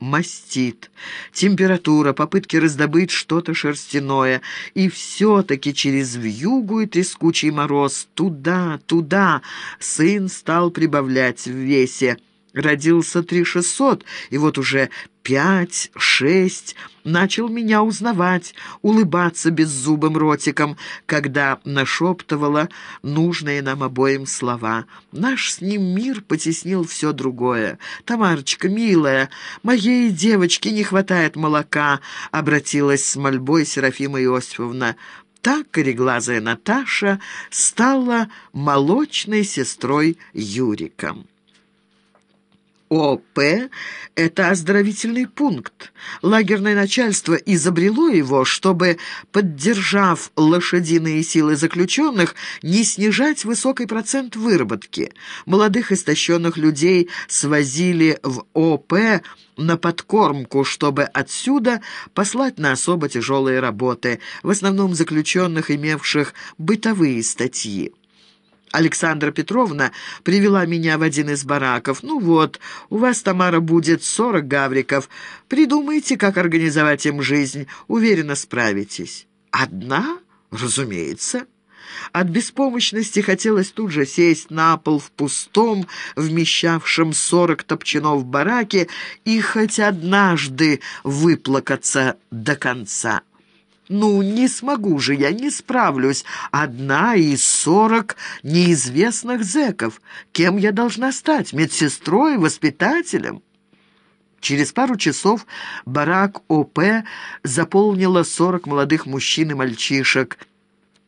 мастит. Температура, попытки раздобыть что-то шерстяное. И все-таки через вьюгу и трескучий мороз туда, туда сын стал прибавлять в весе. Родился три шестьсот, и вот уже пять, шесть, начал меня узнавать, улыбаться беззубым ротиком, когда нашептывала нужные нам обоим слова. Наш с ним мир потеснил все другое. «Тамарочка, милая, моей девочке не хватает молока», — обратилась с мольбой Серафима Иосифовна. Так кореглазая Наташа стала молочной сестрой Юриком. ОП – это оздоровительный пункт. Лагерное начальство изобрело его, чтобы, поддержав лошадиные силы заключенных, не снижать высокий процент выработки. Молодых истощенных людей свозили в ОП на подкормку, чтобы отсюда послать на особо тяжелые работы, в основном заключенных, имевших бытовые статьи. Александра Петровна привела меня в один из бараков. «Ну вот, у вас, Тамара, будет сорок гавриков. Придумайте, как организовать им жизнь. Уверенно справитесь». «Одна? Разумеется». От беспомощности хотелось тут же сесть на пол в пустом, вмещавшем сорок топчанов бараке и хоть однажды выплакаться до конца. Ну, не смогу же я, не справлюсь. Одна из сорок неизвестных зэков. Кем я должна стать? Медсестрой, воспитателем? Через пару часов барак ОП заполнила сорок молодых мужчин и мальчишек.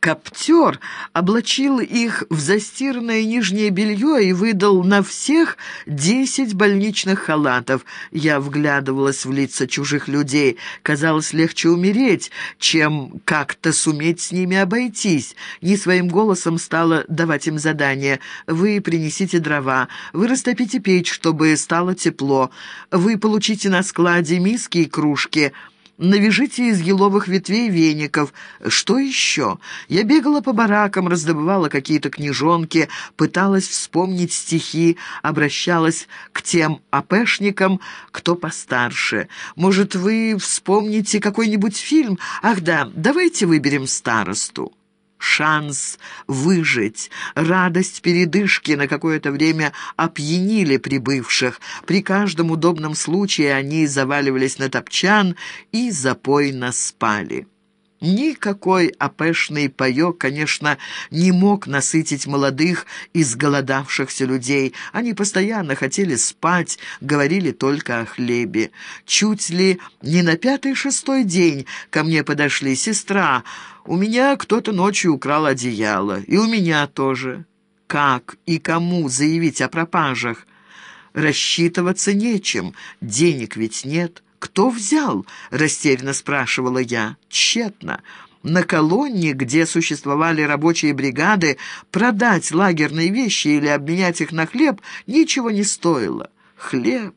Коптер облачил их в застиранное нижнее белье и выдал на всех десять больничных халатов. Я вглядывалась в лица чужих людей. Казалось, легче умереть, чем как-то суметь с ними обойтись. Не своим голосом стала давать им задание. «Вы принесите дрова, вы растопите печь, чтобы стало тепло, вы получите на складе миски и кружки». Навяжите из еловых ветвей веников. Что еще? Я бегала по баракам, раздобывала какие-то книжонки, пыталась вспомнить стихи, обращалась к тем опешникам, кто постарше. Может, вы вспомните какой-нибудь фильм? Ах да, давайте выберем старосту шанс выжить. Радость передышки на какое-то время опьянили прибывших. При каждом удобном случае они заваливались на топчан и запойно спали. Никакой опешный паёк, конечно, не мог насытить молодых, изголодавшихся людей. Они постоянно хотели спать, говорили только о хлебе. Чуть ли не на пятый-шестой день ко мне подошли сестра. У меня кто-то ночью украл одеяло, и у меня тоже. Как и кому заявить о пропажах? Рассчитываться нечем, денег ведь нет». «Кто взял?» — растерянно спрашивала я. «Тщетно». На колонне, где существовали рабочие бригады, продать лагерные вещи или обменять их на хлеб ничего не стоило. Хлеб,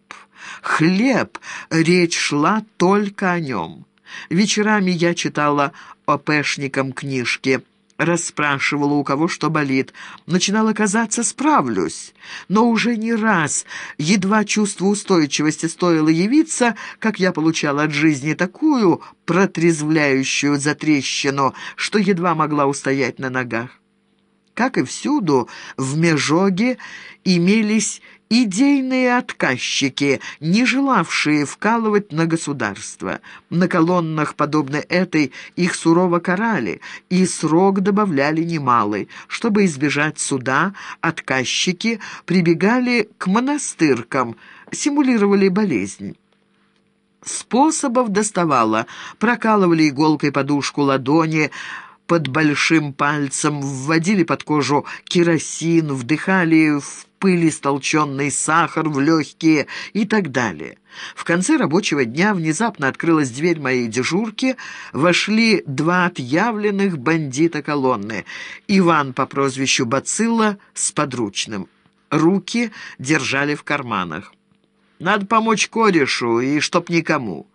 хлеб, речь шла только о нем. Вечерами я читала опешникам книжки — расспрашивала, у кого что болит. Начинало казаться, справлюсь. Но уже не раз, едва чувство устойчивости стоило явиться, как я получала от жизни такую протрезвляющую затрещину, что едва могла устоять на ногах. Как и всюду, в Межоге имелись идейные отказчики, не желавшие вкалывать на государство. На колоннах, подобно этой, их сурово карали, и срок добавляли немалый. Чтобы избежать суда, отказчики прибегали к монастыркам, симулировали болезнь. Способов доставало. Прокалывали иголкой подушку ладони, под большим пальцем, вводили под кожу керосин, вдыхали в пыли столченный сахар в легкие и так далее. В конце рабочего дня внезапно открылась дверь моей дежурки, вошли два отъявленных бандита колонны. Иван по прозвищу Бацилла с подручным. Руки держали в карманах. «Надо помочь корешу, и чтоб никому».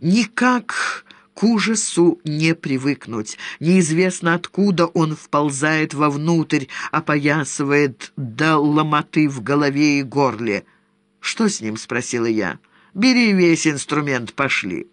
«Никак...» К ужасу не привыкнуть. Неизвестно, откуда он вползает вовнутрь, опоясывает до ломоты в голове и горле. «Что с ним?» — спросила я. Бери весь инструмент, пошли».